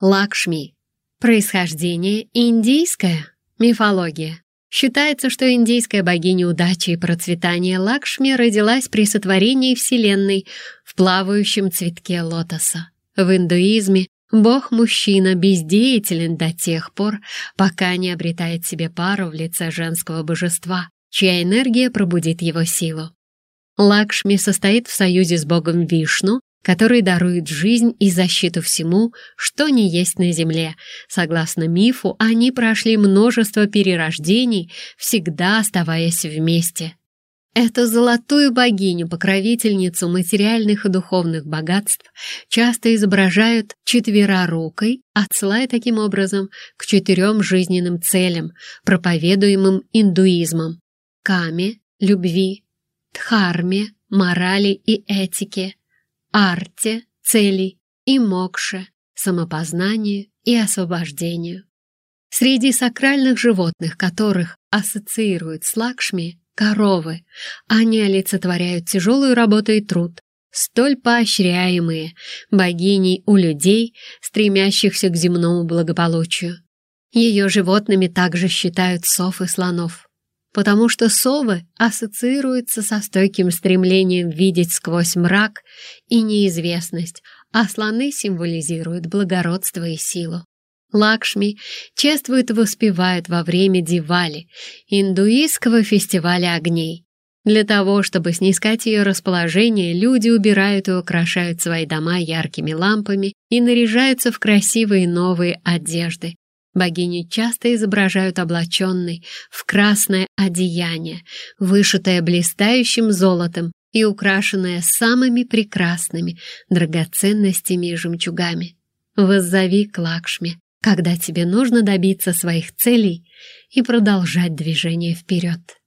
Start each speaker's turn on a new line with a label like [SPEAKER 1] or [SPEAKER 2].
[SPEAKER 1] Лакшми. Происхождение индийское. Мифология. Считается, что индийская богиня удачи и процветания Лакшми родилась при сотворении Вселенной в плавающем цветке лотоса. В индуизме бог-мужчина бездеятелен до тех пор, пока не обретает себе пару в лице женского божества, чья энергия пробудит его силу. Лакшми состоит в союзе с богом Вишну, который дарует жизнь и защиту всему, что не есть на земле. Согласно мифу, они прошли множество перерождений, всегда оставаясь вместе. Эту золотую богиню, покровительницу материальных и духовных богатств, часто изображают четверорукой, отсылая таким образом к четырем жизненным целям, проповедуемым индуизмом – каме, любви, дхарме, морали и этике, арте, цели и мокше, самопознанию и освобождению. Среди сакральных животных, которых ассоциируют с Лакшми, коровы, они олицетворяют тяжелую работу и труд, столь поощряемые богиней у людей, стремящихся к земному благополучию. Ее животными также считают сов и слонов потому что совы ассоциируются со стойким стремлением видеть сквозь мрак и неизвестность, а слоны символизируют благородство и силу. Лакшми чествуют и воспевают во время Дивали, индуистского фестиваля огней. Для того, чтобы снискать ее расположение, люди убирают и украшают свои дома яркими лампами и наряжаются в красивые новые одежды, Богиню часто изображают облаченной в красное одеяние, вышитое блистающим золотом и украшенное самыми прекрасными драгоценностями и жемчугами. Воззови к Лакшме, когда тебе нужно добиться своих целей и продолжать движение вперед.